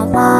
my life.